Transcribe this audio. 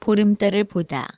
보름달을 보다.